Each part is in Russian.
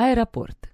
Аэропорт.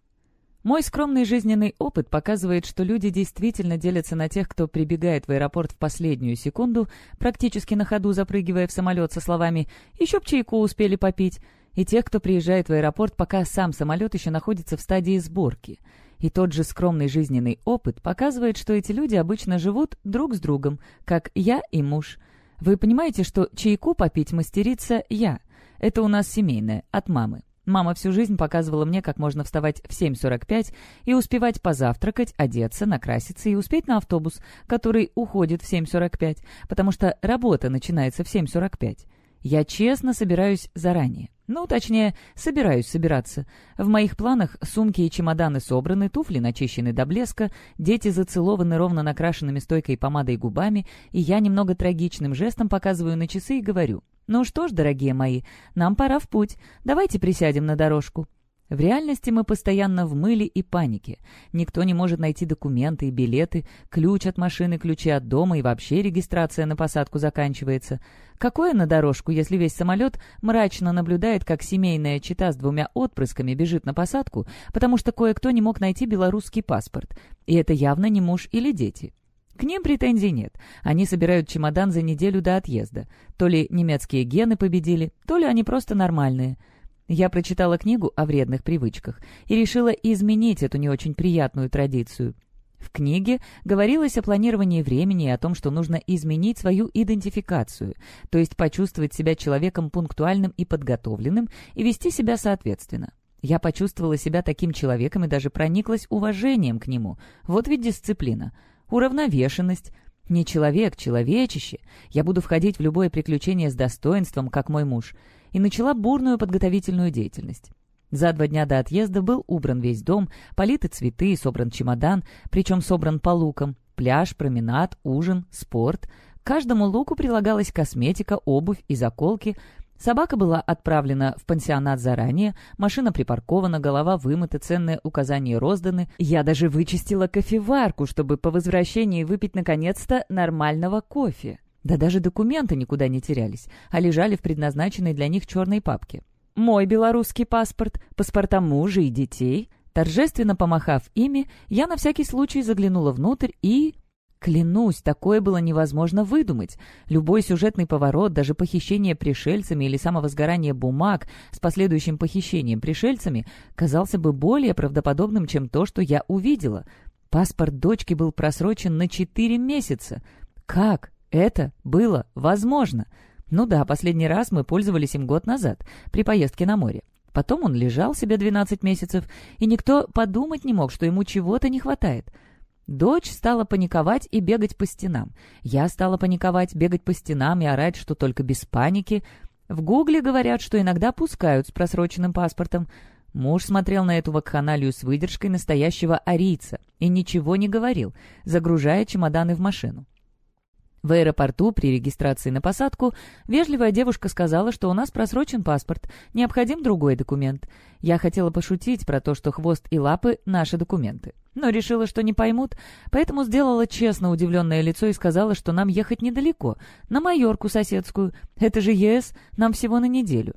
Мой скромный жизненный опыт показывает, что люди действительно делятся на тех, кто прибегает в аэропорт в последнюю секунду, практически на ходу запрыгивая в самолет со словами «еще б чайку успели попить», и тех, кто приезжает в аэропорт, пока сам самолет еще находится в стадии сборки. И тот же скромный жизненный опыт показывает, что эти люди обычно живут друг с другом, как я и муж. Вы понимаете, что чайку попить мастерица я. Это у нас семейное, от мамы. Мама всю жизнь показывала мне, как можно вставать в 7.45 и успевать позавтракать, одеться, накраситься и успеть на автобус, который уходит в 7.45, потому что работа начинается в 7.45. Я честно собираюсь заранее. Ну, точнее, собираюсь собираться. В моих планах сумки и чемоданы собраны, туфли начищены до блеска, дети зацелованы ровно накрашенными стойкой помадой губами, и я немного трагичным жестом показываю на часы и говорю «Ну что ж, дорогие мои, нам пора в путь. Давайте присядем на дорожку». В реальности мы постоянно в мыле и панике. Никто не может найти документы и билеты, ключ от машины, ключи от дома и вообще регистрация на посадку заканчивается. Какое на дорожку, если весь самолет мрачно наблюдает, как семейная чита с двумя отпрысками бежит на посадку, потому что кое-кто не мог найти белорусский паспорт. И это явно не муж или дети. К ним претензий нет. Они собирают чемодан за неделю до отъезда. То ли немецкие гены победили, то ли они просто нормальные. Я прочитала книгу о вредных привычках и решила изменить эту не очень приятную традицию. В книге говорилось о планировании времени и о том, что нужно изменить свою идентификацию, то есть почувствовать себя человеком пунктуальным и подготовленным и вести себя соответственно. Я почувствовала себя таким человеком и даже прониклась уважением к нему. Вот ведь дисциплина уравновешенность. Не человек, человечище. Я буду входить в любое приключение с достоинством, как мой муж. И начала бурную подготовительную деятельность. За два дня до отъезда был убран весь дом, политы цветы и собран чемодан, причем собран по лукам. Пляж, променад, ужин, спорт. К каждому луку прилагалась косметика, обувь и заколки, Собака была отправлена в пансионат заранее, машина припаркована, голова вымыта, ценные указания розданы. Я даже вычистила кофеварку, чтобы по возвращении выпить наконец-то нормального кофе. Да даже документы никуда не терялись, а лежали в предназначенной для них черной папке. Мой белорусский паспорт, паспорта мужа и детей. Торжественно помахав ими, я на всякий случай заглянула внутрь и... Клянусь, такое было невозможно выдумать. Любой сюжетный поворот, даже похищение пришельцами или самовозгорание бумаг с последующим похищением пришельцами, казался бы более правдоподобным, чем то, что я увидела. Паспорт дочки был просрочен на четыре месяца. Как это было возможно? Ну да, последний раз мы пользовались им год назад, при поездке на море. Потом он лежал себе 12 месяцев, и никто подумать не мог, что ему чего-то не хватает — Дочь стала паниковать и бегать по стенам. Я стала паниковать, бегать по стенам и орать, что только без паники. В гугле говорят, что иногда пускают с просроченным паспортом. Муж смотрел на эту вакханалию с выдержкой настоящего арийца и ничего не говорил, загружая чемоданы в машину. В аэропорту при регистрации на посадку вежливая девушка сказала, что у нас просрочен паспорт, необходим другой документ. Я хотела пошутить про то, что хвост и лапы — наши документы. Но решила, что не поймут, поэтому сделала честно удивленное лицо и сказала, что нам ехать недалеко, на Майорку соседскую. Это же ЕС, нам всего на неделю.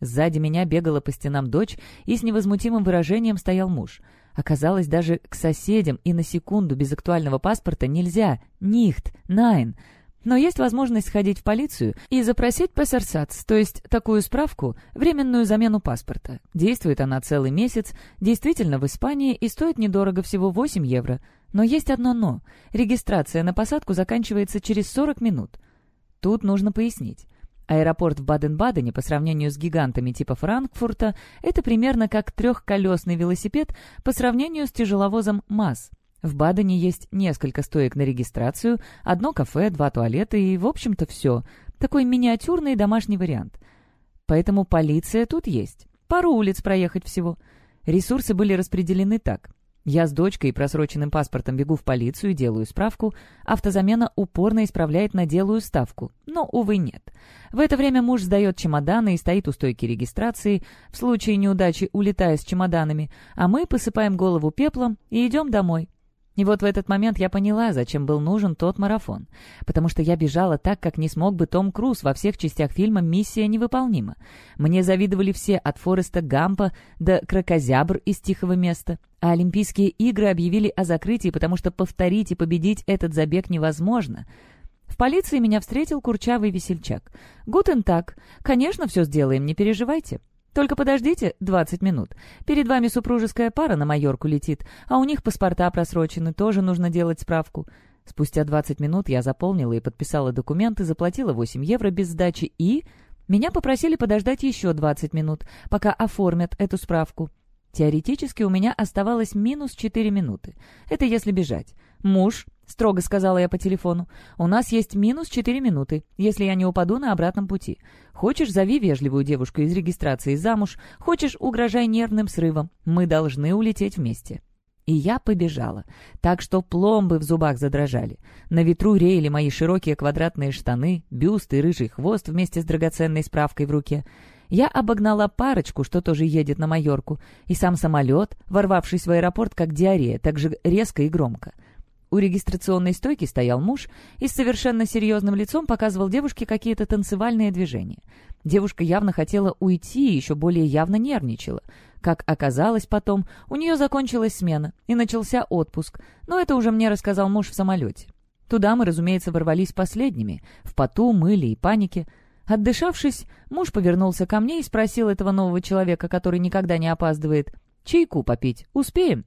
Сзади меня бегала по стенам дочь, и с невозмутимым выражением стоял муж — Оказалось, даже к соседям и на секунду без актуального паспорта нельзя. Нихт, найн. Но есть возможность сходить в полицию и запросить пассерсац, то есть такую справку, временную замену паспорта. Действует она целый месяц, действительно в Испании и стоит недорого, всего 8 евро. Но есть одно «но». Регистрация на посадку заканчивается через 40 минут. Тут нужно пояснить. Аэропорт в Баден-Бадене по сравнению с гигантами типа Франкфурта — это примерно как трехколесный велосипед по сравнению с тяжеловозом МАЗ. В Бадене есть несколько стоек на регистрацию, одно кафе, два туалета и, в общем-то, все. Такой миниатюрный домашний вариант. Поэтому полиция тут есть. Пару улиц проехать всего. Ресурсы были распределены так. Я с дочкой и просроченным паспортом бегу в полицию делаю справку. Автозамена упорно исправляет на делаю ставку. Но, увы, нет. В это время муж сдает чемоданы и стоит у стойки регистрации, в случае неудачи улетая с чемоданами, а мы посыпаем голову пеплом и идем домой. И вот в этот момент я поняла, зачем был нужен тот марафон. Потому что я бежала так, как не смог бы Том Круз во всех частях фильма «Миссия невыполнима». Мне завидовали все, от Фореста Гампа до Кракозябр из «Тихого места». А Олимпийские игры объявили о закрытии, потому что повторить и победить этот забег невозможно. В полиции меня встретил курчавый весельчак. «Гутен так. Конечно, все сделаем, не переживайте». Только подождите 20 минут. Перед вами супружеская пара на Майорку летит, а у них паспорта просрочены, тоже нужно делать справку. Спустя 20 минут я заполнила и подписала документы, заплатила 8 евро без сдачи и... Меня попросили подождать еще 20 минут, пока оформят эту справку. Теоретически у меня оставалось минус 4 минуты. Это если бежать. Муж, строго сказала я по телефону, у нас есть минус 4 минуты, если я не упаду на обратном пути. Хочешь, зови вежливую девушку из регистрации замуж, хочешь, угрожай нервным срывом. Мы должны улететь вместе. И я побежала, так что пломбы в зубах задрожали. На ветру реяли мои широкие квадратные штаны, бюст и рыжий хвост вместе с драгоценной справкой в руке. Я обогнала парочку, что тоже едет на Майорку, и сам самолет, ворвавшись в аэропорт как диарея, так же резко и громко. У регистрационной стойки стоял муж и с совершенно серьезным лицом показывал девушке какие-то танцевальные движения. Девушка явно хотела уйти и еще более явно нервничала. Как оказалось потом, у нее закончилась смена и начался отпуск, но это уже мне рассказал муж в самолете. Туда мы, разумеется, ворвались последними, в поту, мыле и панике. Отдышавшись, муж повернулся ко мне и спросил этого нового человека, который никогда не опаздывает, «Чайку попить успеем?»